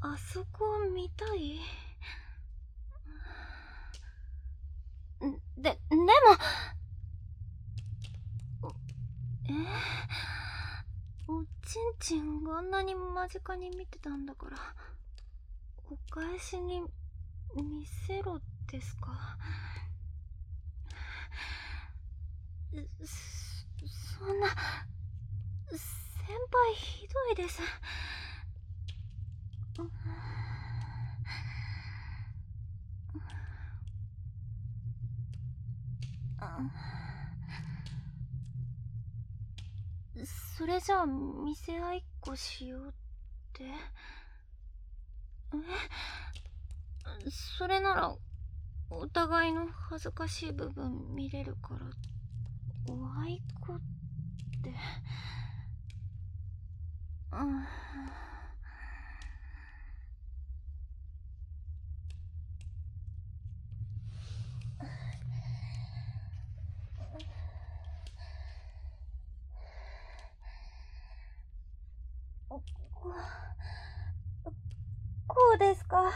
あそこ見たい？で、でも、え？おちんちんがあんなに間近に見てたんだから、お返しに見せろですか？そ、そんな、先輩ひどいです。それじゃあ店合いっこしようって。え？それならお互いの恥ずかしい部分見れるからおあいこって。うんこうですか。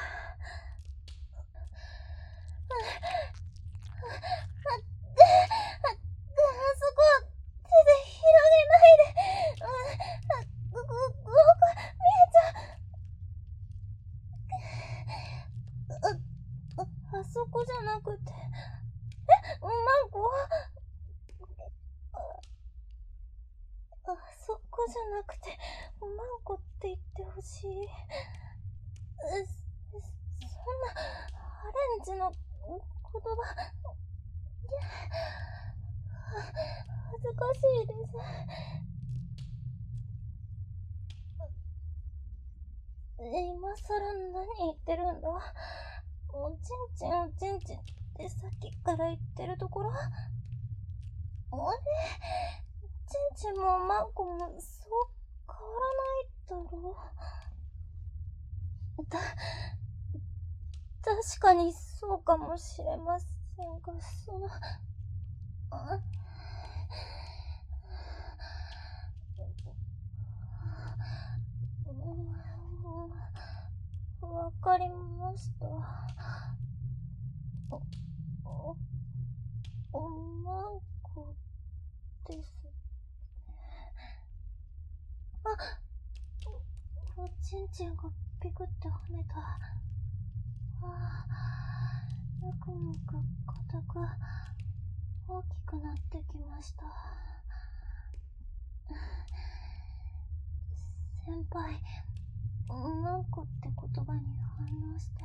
私の言葉、恥ずかしいです。今更何言ってるんだ。おちんちんおちんちんってさっきから言ってるところ。あれちんちんもマンコもそう変わらないだろた、確かにそうそうかもしれませんが、その、あわかりました。お、お、おまんこです。あ、おちんちんがピクって跳ねた。ああ、ぬくぬく硬く大きくなってきました。先輩、なんこって言葉に反応して。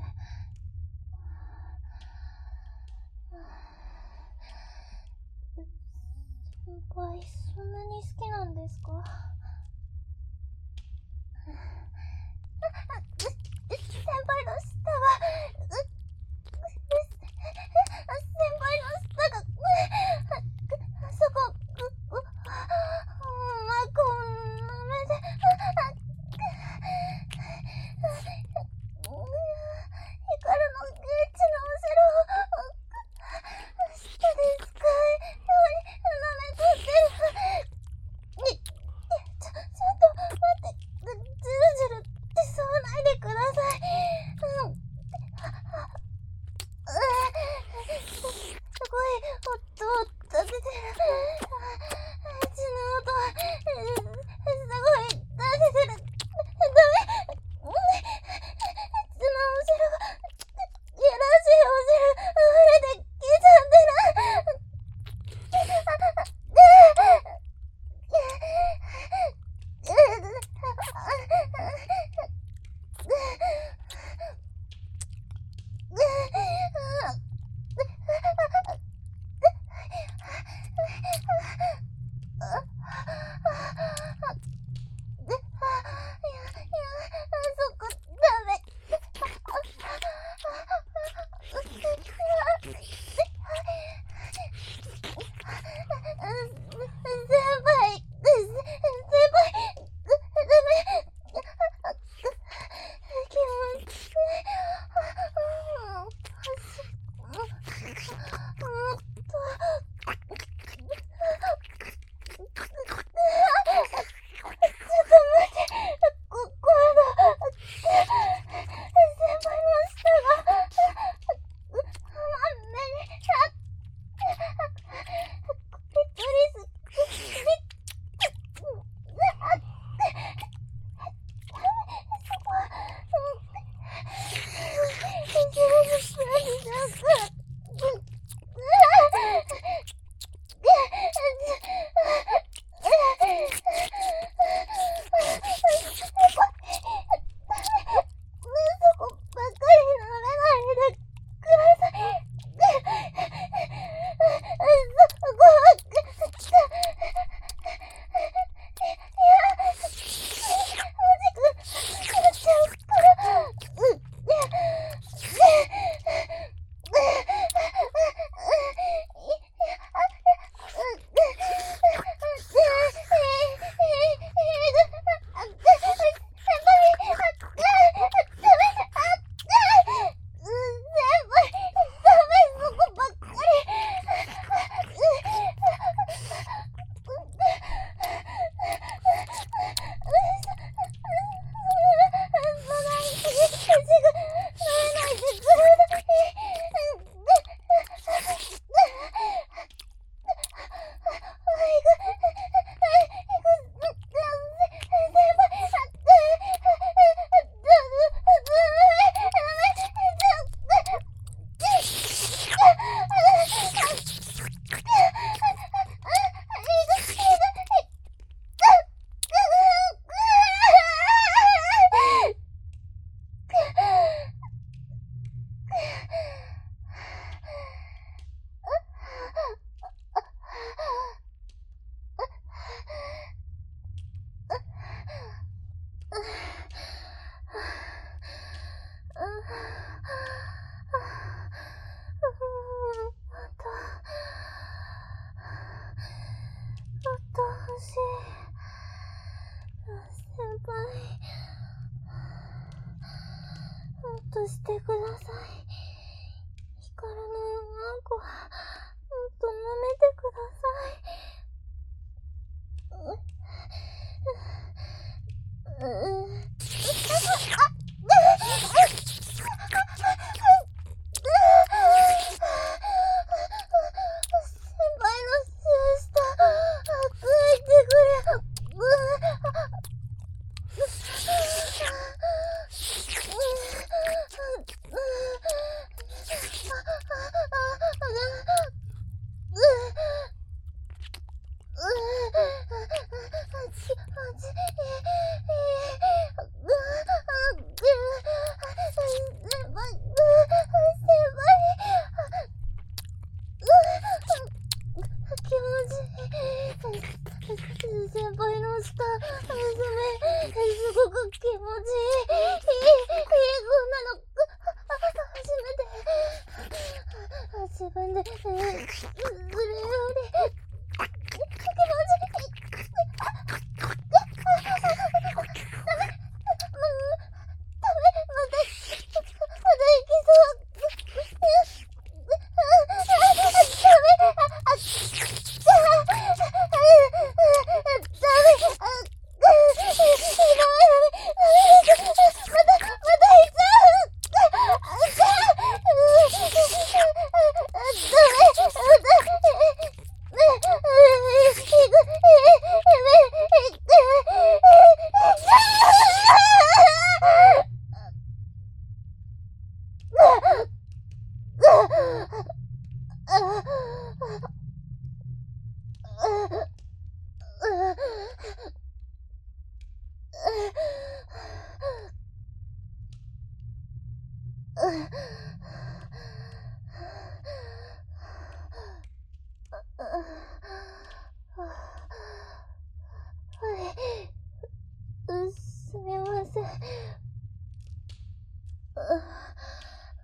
先輩、そんなに好きなんですか？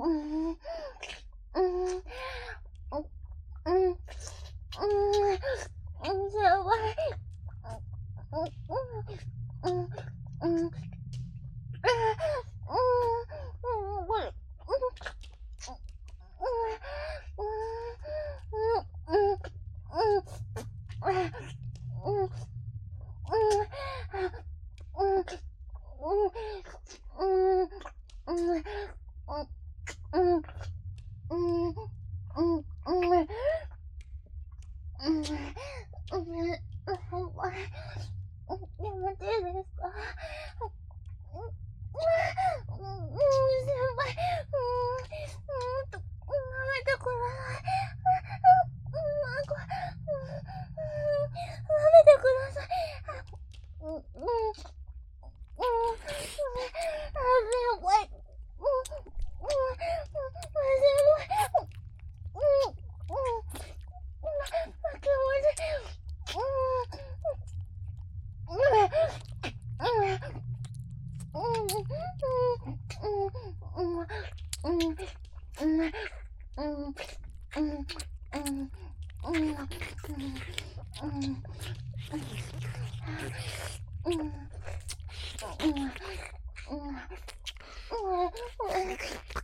嗯嗯よいしょ。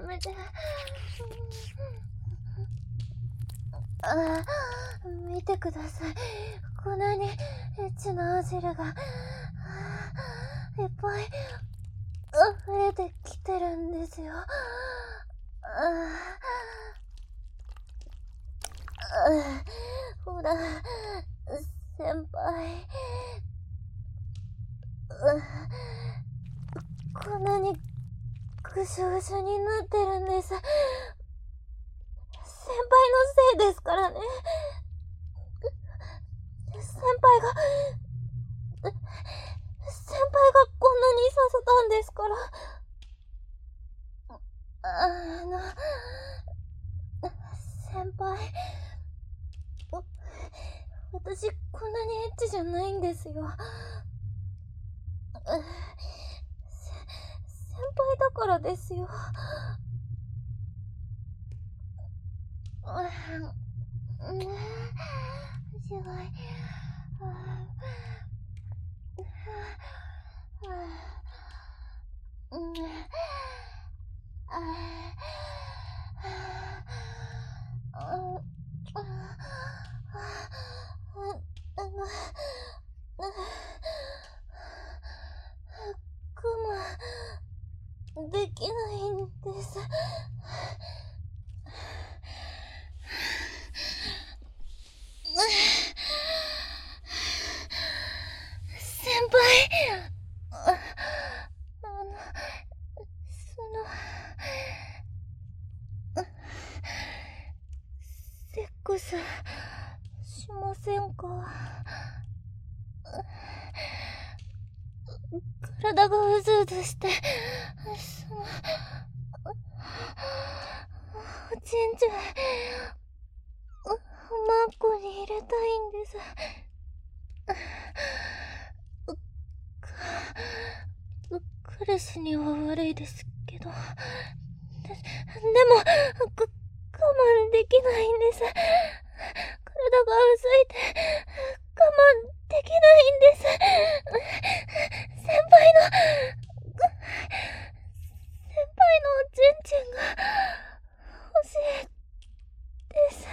ダメで。ああ、見てください。こんなにエッチなアジルが、いっぱい溢れてきてるんですよ。あほら、先輩。こんなにぐしょぐしょになってるんです。先輩のせいですからね。先輩が、先輩がこんなにさせたんですから。あの、先輩、私こんなにエッチじゃないんですよ。うん、すごい。できないんです。先輩あの、その、ックスしませんか体がうずうずして、その、おちんちん、マッコに入れたいんです。彼氏には悪いですけど。で、でも、慢できないんです。体が薄いて、我慢できないんです。先輩の、先輩のチンチンが欲しいです。